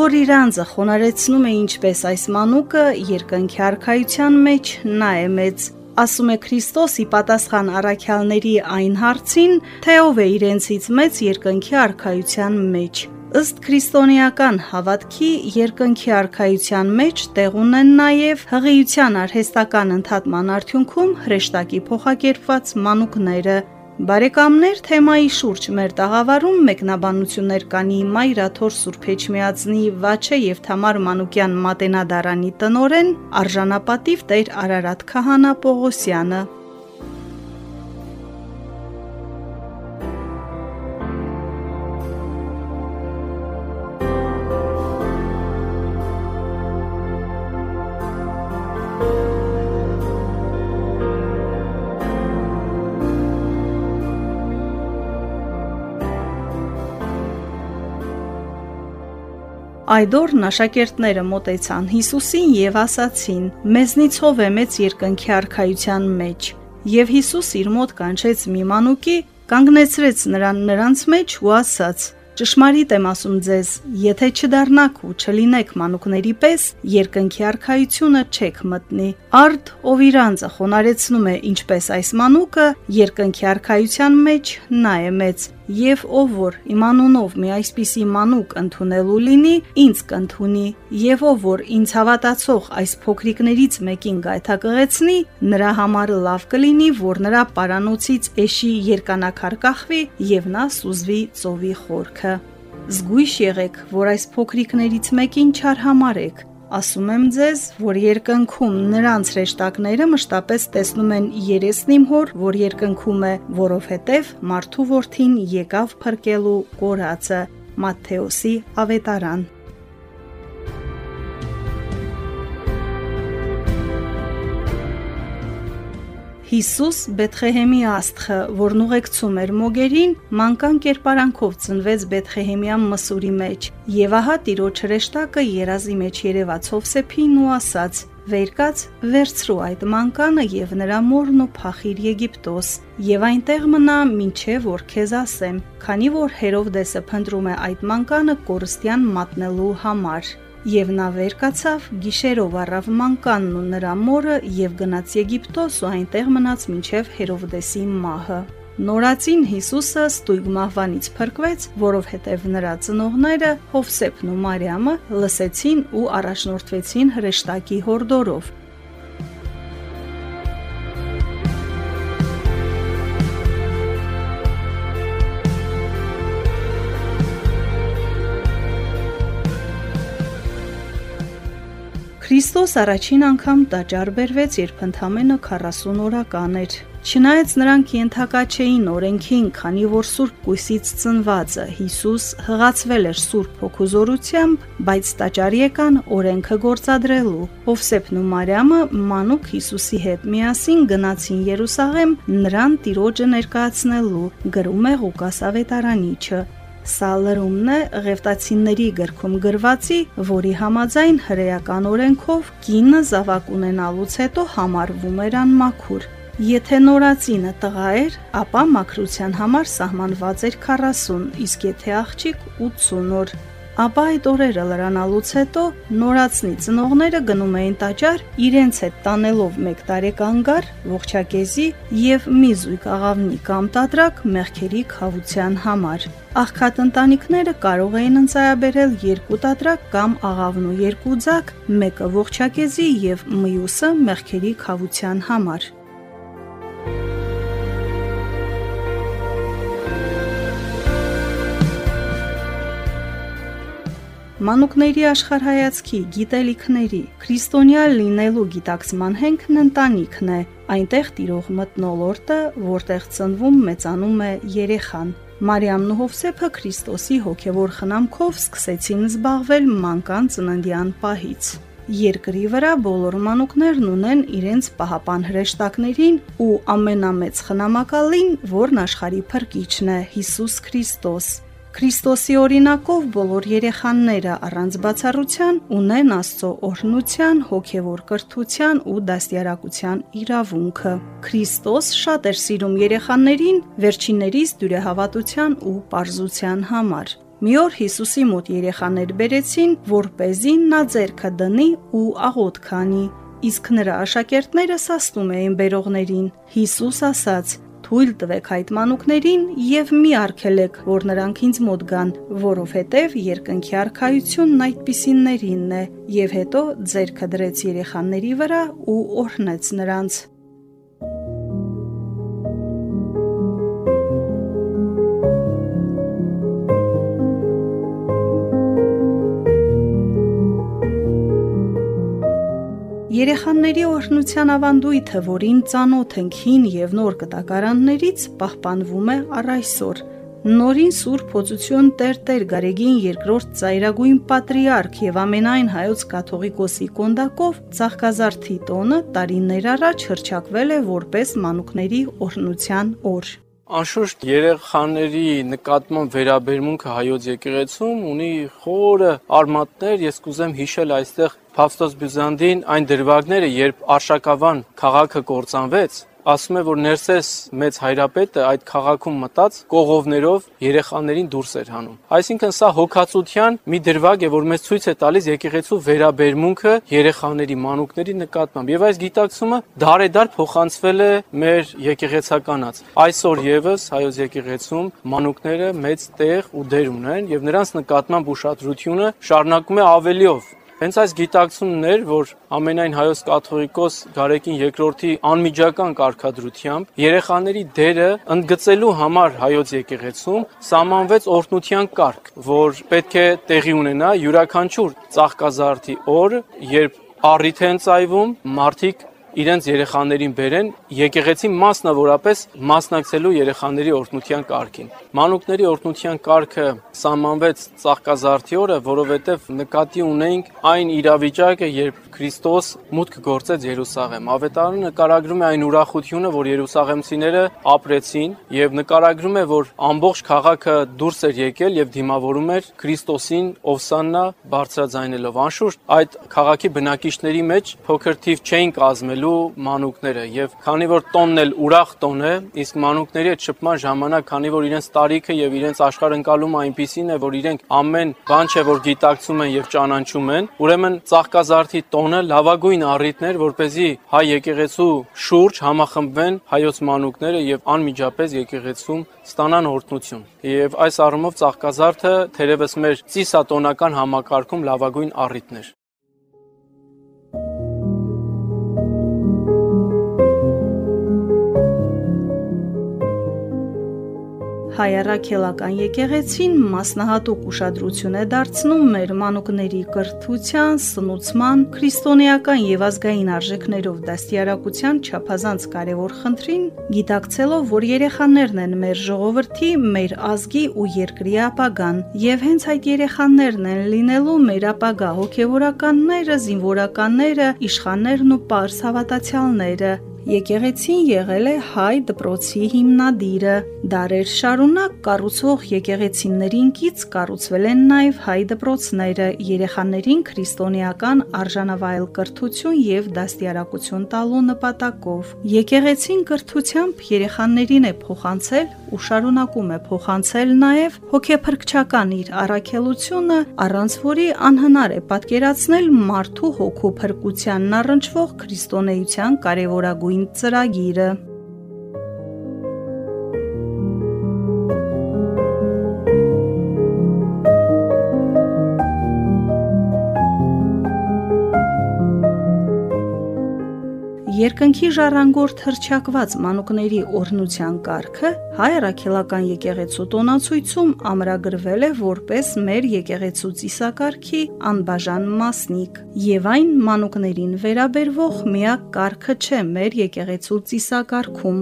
որ իր անձը խոնարեցնում է ինչպես այս մանուկը երկնքի արխայության մեջ նա է մեծ ասում է Քրիստոսի պատասխան առաքյալների այն հարցին, թե ով է իրենցից մեծ երկնքի արխայության մեջ։ Ըստ քրիստոնեական հավատքի երկնքի արխայության մեջ տեղ ունեն նաև հղիության արհեստական ընդհատման արդյունքում հրեշտակի փոխակերպված մանուկները, Բարեկամներ թեմայի շուրջ մեր տաղավարում մեկնաբանություններ կանի Մայրաթոր Սուրբ Էջմիածնի Վաչե եւ Թամար Մանուկյան Մատենադարանի տնորեն արժանապատիվ Տեր Արարատ Քահանա Պողոսյանը Այդ օրն աշակերտները մտեցան Հիսուսին եւ ասացին. «Մեզնից ով է մեծ երկնքի արխայության մեջ»։ Եվ Հիսուս իր մոտ կանչեց մի մանուկի, կանգնեցրեց նրան նրանց մեջ ու ասաց. Ճշմարիտ եմ ասում ձեզ, եթե չդառնաք ու չլինեք մանուկների պես, երկնքի արխայությունը չեք մտնի։ Արդ ով իր անձը խոնարեցնում է ինչպես այս մանուկը, երկնքի արխայության մեջ նա է մեծ եւ ով որ իմ անունով մի այսպիսի մանուկ ընդունելու լինի, ինձ կընդունի, եւ ով որ ինձ հավատացող այս փոքրիկներից մեկին գայթակղեցնի, նրա համար լավ կլինի, որ նրա պարանոցից էշի երկանակար կախվի եւ նա սուզվի ծովի խորքը։ Զգույշ եղեք, որ այս փոքրիկներից մեկին չարհամարեք, Ասում եմ ձեզ, որ երկնքում նրանց հրեշտակները մշտապես տեսնում են երեսն իմ հոր, որ երկնքում է, որովհետև մարդու որդին եկավ փրկելու կորածը։ Մատթեոսի ավետարան Հիսուս Բեթխեհեմի աստղը, որն ուղեկցում էր մոգերին, մանկան կերպարանքով ծնվեց Բեթխեհեմյան մսուրի մեջ։ Եվ ահա տիրոջ հրեշտակը երազի մեջ երևաց Հովսեփին ու ասաց. Վերկաց վերցրու այդ մանկանը եւ նրա մորն ու փախիր Եգիպտոս եւ այնտեղ մնա ինչեւ որ քեզ ասեմ քանի որ Հերովդեսը փնտրում է այդ մանկանը կորստյան մատնելու համար Եվ նա վեր կացավ, գիշերով առավ մանկանն ու նրա մորը եւ գնաց Եգիպտոս ու այնտեղ մնաց մինչև Հերովդեսի մահը։ Նորածին Հիսուսը ստույգ մահվանից փրկվեց, որովհետև նրա ծնողները Հովսեփն ու Մարիամը լսեցին ու առաջնորդվեցին հրեշտակի հորդորով, Քրիստոս առաջին անգամ տաճար բերվեց, երբ ընդամենը 40 օրական էր։ Չնայած նրանք ենթակա չէին օրենքին, քանի որ Սուրբ Կույսից ծնվածը Հիսուս հղացվել էր Սուրբ Հոգուզորությամբ, բայց տաճար եկան օրենքը գործադրելու։ Հովսեփն ու Մարիամը մանուկ Հիսուսի հետ միասին գնացին Երուսաղեմ նրան տիրոջը ներկայացնելու, գրում է Ղուկաս ավետարանիչը։ Սա լրումն է Ղևտացիների գրքում գրվածի, որի համաձայն հրեական օրենքով կինը զավակ ունենալուց հետո համարվում էր անմաքուր։ Եթե նորածինը տղա էր, ապա մաքրության համար սահմանված էր 40, իսկ եթե աղջիկ 80 օր ապա այդ օրերը լրանալուց հետո նորածնի ծնողները գնում էին տաճար իրենց հետ տանելով մեկ տարեկան գար, ողջակեզի եւ մի զույգ աղավնի կամ տատրակ մեղքերի խավության համար։ Աղքատ ընտանիքները կարող էին ընծայաբերել երկու տատրակ կամ աղավնու երկու ձակ, մեկը ողջակեզի եւ մյուսը մեղքերի խավության համար։ մանուկների աշխարհայացքի, գիտելիքների, քրիստոնյա լինելու գիտակցման հենքն ընտանիքն է, այնտեղ տիրող մտնոլորտը, որտեղ ծնվում մեծանում է երեխան։ Մարիամն ու Հովսեփը Քրիստոսի հոգևոր խնամքով սկսեցին զբաղվել մանկան ծննդյան պահից։ Երկրի վրա բոլոր մանուկներն ունեն իրենց պահապան հրեշտակներին ու ամենամեծ խնամակալին, որն աշխարհի փրկիչն է՝ Հիսուս Քրիստոս։ Քրիստոսի օրինակով բոլոր երեխաները առանց բացառության ունեն Աստծո օրհնության, հոգևոր կրթության ու դաստիարակության իրավունքը։ Քրիստոս շատ էր սիրում երեխաներին վերջիններից դյուրահավատության ու པարզության համար։ Մի օր Հիսուսի մոտ երեխաներ բերեցին, որ เป զին նա ձերքը դնի ու աղոտ քանի, իսկ նրա աշակերտները սաստում էին բերողներին։ Հիսուս ասաց. Թույլ տվեք այդ մանուկներին եւ մի արգելեք, որ նրանք ինձ մոտ գան, որովհետեւ երկնքի արխայությունն այդպիսիններինն է։ Եվ հետո ձերքը դրեց երեխաների վրա ու օրհնեց նրանց։ Երեխաների օրհնության ավանդույթը, որին ծանոթ ենք հին եւ նոր կտակարաններից, պահպանվում է առ այսօր։ Նորին Սուրբ Փոցություն Տեր-Տեր Գարեգին II ծայրագույն պատրիարք եւ ամենայն հայոց կաթողիկոսի կոնդակով Ծաղկազարդի տոնը տարիներ առաջ հրճակվել է որպես մանուկների օրհնության օր։ Անշուշտ երեխաների նկատմամբ վերաբերմունքը հայոց եկեղեցում ունի խորը արմատներ, ես կուզեմ հիշել այստեղ Փավստոս Բյուզանդին այն դրվագները, երբ Արշակավան քաղաքը կործանվեց, ասում է, որ Ներսես մեծ հայրապետը այդ քաղաքում մտած կողովներով երեխաներին դուրս էր հանում։ Այսինքն սա հոգացության մի դրվագ է, որ մեզ ցույց է տալիս եկեղեցու վերաբերմունքը երեխաների, մանուկների նկատմամբ։ Եվ այս գիտակցումը դարեդար փոխանցվել է մեր եկեղեցականած։ Այսօր եւս հայոց եկեղեցում մանուկները մեծ տեղ ու դեր ունեն եւ նրանց նկատմամբ ուշադրությունը շարունակում է ավելիով Հենց այս գիտակցությունն էր, որ ամենայն հայոց կաթողիկոս Գարեկին II-ի անմիջական կարգադրությամբ երեխաների դերը ընդգծելու համար հայոց եկեղեցում սահմանվեց օրհնության կարգ, որ պետք է տեղի ունենա յուրաքանչյուր ծաղկազարդի օր, երբ առիթ են ծայվում, մարդիկ իրենց երեխաներին բերեն եկեղեցի մասնավորապես մասնակցելու երեխաների օրհնության կարգին։ Մանուկների օրհնության կարգը սահմանվեց Ծաղկազարդի օրը, որովհետև նկատի ունեինք այն իրավիճակը, երբ Քրիստոս մուտք գործեց Երուսաղեմ։ Ավետարանը նկարագրում է այն ուրախությունը, որ Երուսաղեմցիները ապրեցին եւ նկարագրում է, որ ամբողջ քաղաքը դուրս էր եկել եւ դիմավորում էր Քրիստոսին Օվսաննա բարձրաձայնելով։ Անշուշտ այդ քաղաքի բնակիչների մեջ փոքր թիվ չէին կազմել շփվելու մանուկները եւ քանի որ տոնն էլ ուրախ տոն է, իսկ մանուկների այդ շփման ժամանակ, քանի որ իրենց տարիքը եւ իրենց աշխարհընկալումը այնպիսին է, որ իրենք ամեն բան չէ որ գիտակցում են եւ ճանաչում են, ուրեմն ծաղկազարդի տոնը լավագույն առիթն էր, որ เป զի հայ եկեղեցու շուրջ համախմբվեն հայոց մանուկները եւ անմիջապես եկեղեցում ստանան օրհնություն։ Եվ այս առումով ծաղկազարդը թերևս մեր ծիսատոնական համակարգում լավագույն առիթն էր։ հայ առաքելական եկեղեցին մասնահատուկ ուշադրություն է դարձնում մեր մանուկների կրթության, սնուցման, քրիստոնեական եւ ազգային արժեքներով դաստիարակության չափազանց կարևոր խնդրին, գիտակցելով, որ երեխաներն են մեր ժողովրդի, մեր ազգի ու երկրի ապագան, եւ հենց այդ երեխաներն են լինելու մեր ապագա հոգեվորականները, զինվորականները, իշխաններն ու պարս հավատացյալները, Եկեղեցին եղել է հայ դպրոցի հիմնադիրը։ Դարեր շարունակ կառուցող եկեղեցիներին կից կառուցվել են նաև հայ դպրոցները երեխաներին քրիստոնեական արժանավայել կրթություն եւ դաստիարակություն տալու նպատակով։ Եկեղեցին կրթությամբ երեխաներին է փոխանցել ու շարունակում է փոխանցել նաև հոգեփրկչական իր առաքելությունը, առանց որի անհնար է պատկերացնել մարդու հոգու փրկությանն առնչվող քրիստոնեության կարևորագույն նույն ծրագիրը։ Երկնքի ժառանգորդ հրճակված մանուկների օրնության կարգը հայ առաքելական եկեղեցու տոնացույցում ամրագրվել է որպես մեր եկեղեցու ծիսակարգի անբաժան մասնիկ, եւ այն մանուկներին վերաբերվող միակ կարգը չէ մեր եկեղեցու ծիսակարգում։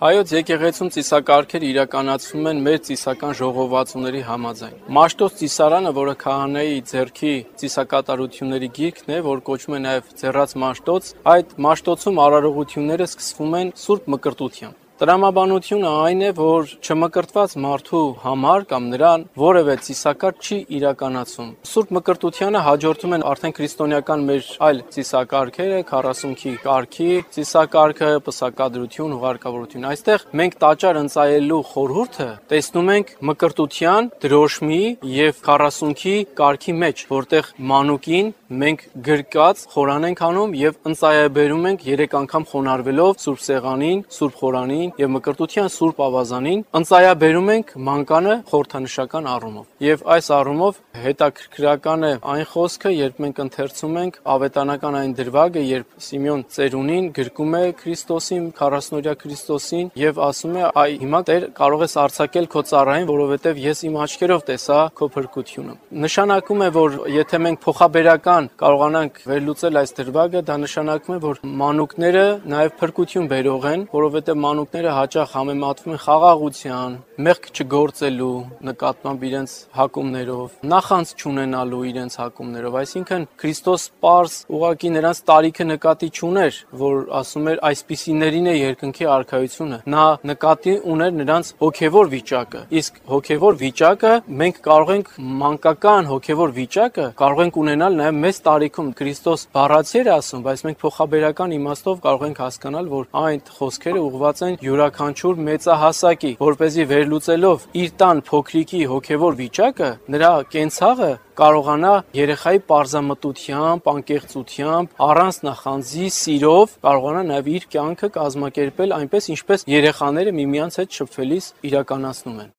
Հայոց եկեղեցում ծիսակարգերը իրականացվում են մեր ծիսական ժողովածուների համաձայն։ Մաշտոց ծիսարանը, որը քահանայի ձեռքի ծիսակատարությունների գիրքն է, որ կոչվում է նաև ձեռած մաշտոց, այդ մաշտոցում արարողությունները սկսվում են Սուրբ Մկրտությամբ։ Տրամաբանությունը այն է, որ չմկրտված մարդու համար կամ նրան որևէ ծիսակարգ չի իրականացում։ Սուրբ Մկրտությանը հաջորդում են արդեն քրիստոնեական մեր այլ ծիսակարգերը, 40-քի կարգի ծիսակարգը, պսակադրություն, ուղարկավորություն։ Այստեղ մենք տաճար ընծայելու խորհուրդը տեսնում ենք մկրտության, դրոշմի եւ 40-քի կարգի մեջ, որտեղ մանուկին մենք գրկած խորան ենք անում եւ ընծայաբերում ենք 3 անգամ խոնարհվելով Սուրբ Սեղանին, Սուրբ Խորանին եւ մկրտության Սուրբ Ավազանին ընծայաբերում ենք մանկանը խորթանշական առումով։ Եվ այս առումով հետաքրքրական է այն խոսքը, երբ մենք ընթերցում ենք ավետանական այն դրվագը, երբ Սիմեոն ծերունին գրկում է Քրիստոսին, 40-օրյա Քրիստոսին եւ ասում է՝ «Այ հիմա Տեր կարող ես արձակել քո ծառային, որովհետեւ ես իմ աչքերով տեսա քո փրկությունը»։ Նշանակում է, որ եթե մենք փոխաբերական կարողանանք վերլուծել այս դրվագը, դա նշանակում է, որ մանուկները նաեւ փրկություն բերող են, որովհետեւ մանուկները Մարդները հաճախ համեմատվում են խաղաղության, մեղք չգործելու նկատմամբ իրենց հակումներով, նախանց չունենալու իրենց հակումներով, այսինքն Քրիստոս པարզ ուղակի նրանց տարիքը նկատի չուներ, որ ասում էր այսպիսիներին է երկնքի արքայությունը։ Նա նկատի ուներ նրանց հոգևոր վիճակը։ Իսկ հոգևոր վիճակը մենք կարող ենք մանկական հոգևոր վիճակը կարող ենք ունենալ նաև մեծ տարիքում Քրիստոս բառացի էր ասում, բայց մենք փոխաբերական իմաստով կարող ենք հասկանալ, որ այն խոսքերը ուղղված են յուրաքանչյուր մեծահասակի, որ เป զի վերլուծելով իր տան փոքրիկի հոգևոր վիճակը, նրա կենցաղը կարողանա երեխայի parzamtությամբ, անկեղծությամբ, առանց նախանձի սիրով կարողանա նաև իր կյանքը կազմակերպել այնպես, ինչպես երեխաները միմյանց հետ շփվելիս իրականացնում են։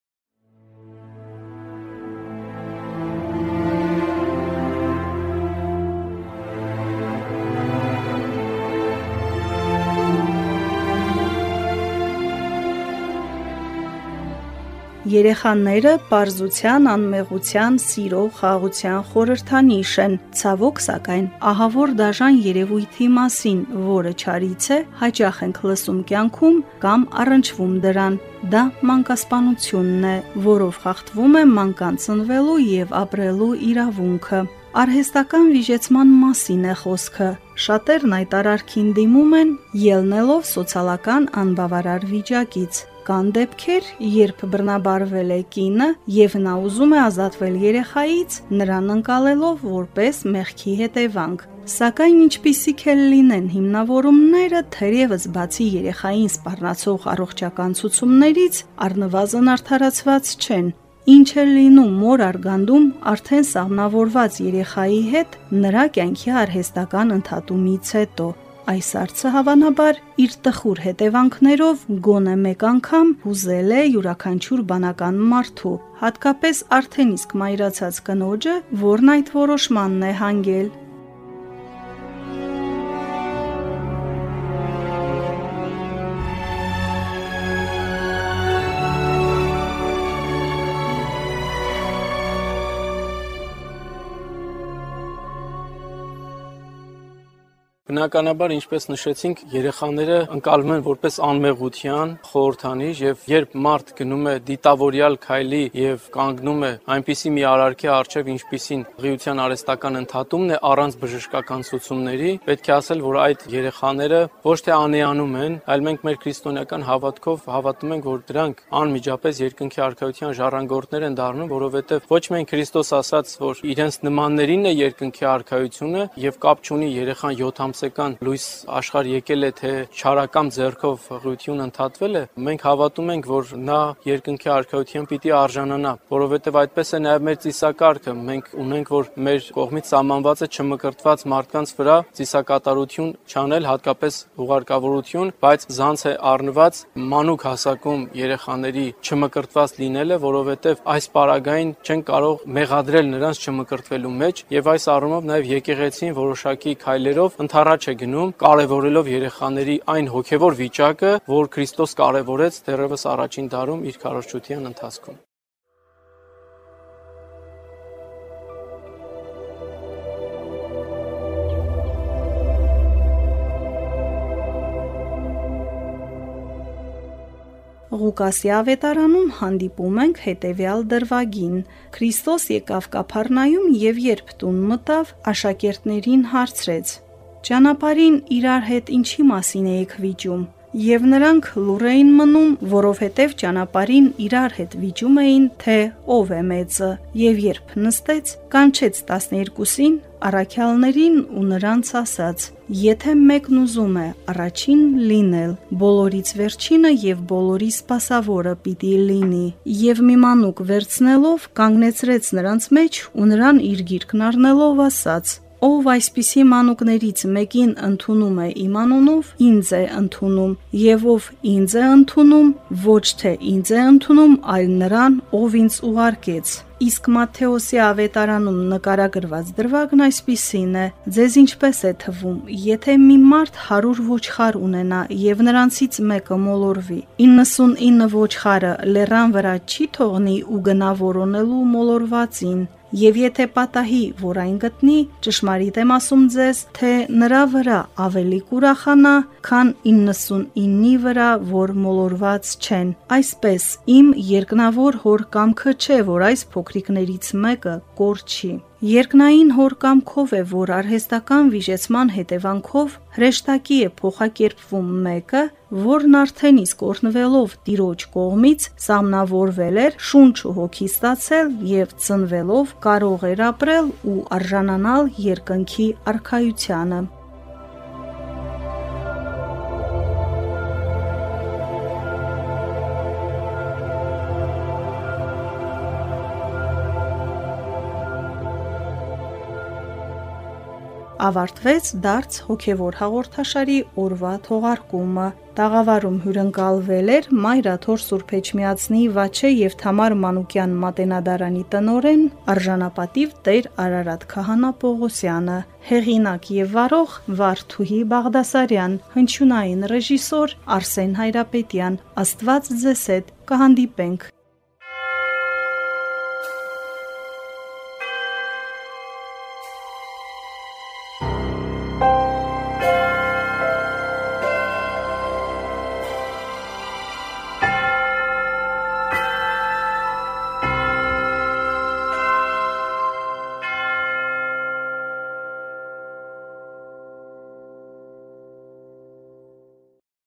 Երեխաները պարզության, անմեղության, սիրո, խաղաղության խորհրդանիշ են։ Ցավոք, սակայն, ահավոր դաժան երևույթի մասին, որը ճարից է, հաճախ ենք լսում կյանքում կամ առնչվում դրան։ Դա մանկասպանությունն է, որով խախտվում է մանկան ծնվելու եւ ապրելու իրավունքը։ Արհեստական վիճեցման մասին է խոսքը։ Շատերն այդ արարքին դիմում են ելնելով սոցիալական անբավարար վիճակից։ Կան դեպքեր, երբ բռնաբարվել է կինը եւ նա ուզում է ազատվել երեխայից, նրան ընկալելով որպես մեղքի հետևանք։ Սակայն ինչպիսիք էլ լինեն հիմնավորումները, թերևս բացի երեխային սպառնացող առողջական ցուցումներից, առնվազն արդարացված չեն։ Ինչ է լինում մոր արգանդում արդեն սաղմնավորված երեխայի հետ նրա կյանքի արհեստական ընդհատումից հետո։ Այս արծը հավանաբար իր տխուր հետևանքներով գոնե մեկ անգամ հուզել է յուրաքանչյուր բանական մարդու, հատկապես արդեն իսկ մայրացած կնոջը, որն այդ որոշմանն է հանգել։ Բնականաբար, ինչպես նշեցինք, երեխաները ընկալվում են որպես անմեղության խորհրդանիշ եւ երբ մարդ գնում է դիտավորյալ քայլի եւ կանգնում է այնպիսի մի արարքի առջեւ, ինչպիսին ղիության արեստական ընդհատումն է առանց բժշկական ցուցումների, պետք է ասել, որ այդ երեխաները ոչ թե անեանում են, այլ մենք մեր քրիստոնեական հավատքով հավատում ենք, որ դրանք անմիջապես երկնքի արքայության ժառանգորդներ են դառնում, որովհետեւ ոչ միայն Քրիստոս ասաց, որ իրենց նմաններին է երկնքի արքայությունը եւ կապ չունի երեխան 7 ամս ամսական լույս աշխարհ եկել է, թե չարակամ ձեռքով հղություն ընդհատվել է, մենք հավատում ենք, որ նա երկնքի արքայության պիտի արժանանա, որովհետև այդպես է նաև մեր ծիսակարգը։ Մենք ունենք, որ մեր կողմից սահմանված է չմկրտված մարդկանց վրա ծիսակատարություն չանել, հատկապես ուղարկավորություն, բայց զանց է առնված մանուկ հասակում երեխաների չմկրտված լինելը, որովհետև այս պարագային չեն կարող մեղադրել նրանց չմկրտվելու մեջ եւ այս առումով նաեւ եկեղեցին որոշակի քայլերով ընդհանրապես առաջ է գնում, կարևորելով երեխաների այն հոգևոր վիճակը, որ Քրիստոս կարևորեց դեռևս առաջին դարում իր քարոզչության ընթացքում։ Ղուկասի ավետարանում հանդիպում ենք հետևյալ դրվագին. Քրիստոս եկավ Կափառնայում եւ երբ տուն մտավ, աշակերտներին հարցրեց. Ճանապարհին իրար հետ ինչի մասին էիք վիճում։ Եվ նրանք լուր էին մնում, որովհետև ճանապարհին իրար հետ վիճում էին, թե ով է մեծը, եւ երբ նստեց, կանչեց 12-ին առաքյալներին ու նրանց ասաց. «Եթե մեկն ուզում է առաջին լինել, բոլորից վերջինը եւ բոլորի սпасավորը պիտի լինի»։ Եվ մի մանուկ վերցնելով կանգնեցրեց նրանց մեջ ու նրան իր գիրկն առնելով ասաց. Ով այսպիսի մանուկներից մեկին ընդունում է իմ անունով, ինձ է ընդունում, եւ ով ինձ է ընդունում, ոչ թե ինձ է ընդունում, այլ նրան, ով ինձ ուղարկեց։ Իսկ Մատթեոսի ավետարանում նկարագրված դրվագն այսպիսին է. Ձեզ ինչպես է թվում, եթե մի մարդ 100 ոչխար ունենա եւ նրանցից մեկը մոլորվի, 99 ոչխարը լեռան վրա չի թողնի ու գնա որոնելու մոլորվածին, Եվ եթե պատահի, որ այն գտնի, ճշմարիտ եմ ասում ձեզ, թե նրա վրա ավելի կուրախանա, քան 99-ի վրա, որ մոլորված չեն։ Այսպես, իմ երկնավոր հոր կամքը չէ, որ այս փոքրիկներից մեկը կորչի։ Երկնային հոր կամքով է, որ արհեստական վիճեցման հետևանքով հրեշտակի է փոխակերպվում մեկը, որն արդեն իսկ օրնվելով Տիրոջ կողմից սամնավորվել էր, շունչ ու հոգի ստացել եւ ծնվելով կարող էր ապրել ու արժանանալ երկնքի արքայությանը։ ավարտվեց դարձ հոգևոր հաղորդաշարի օրվա թողարկումը։ Տաղավարում հյուրընկալվել էր Մայրաթոր Սուրբ Էջմիածնի Վաչե եւ Թամար Մանուկյան մատենադարանի տնորեն արժանապատիվ Տեր Արարատ Քահանա Պողոսյանը, հեղինակ եւ վարող Վարդուհի Բաղդասարյան, հնչյունային ռեժիսոր Արսեն Հայրապետյան։ Աստված ձեզ հետ կհանդիպենք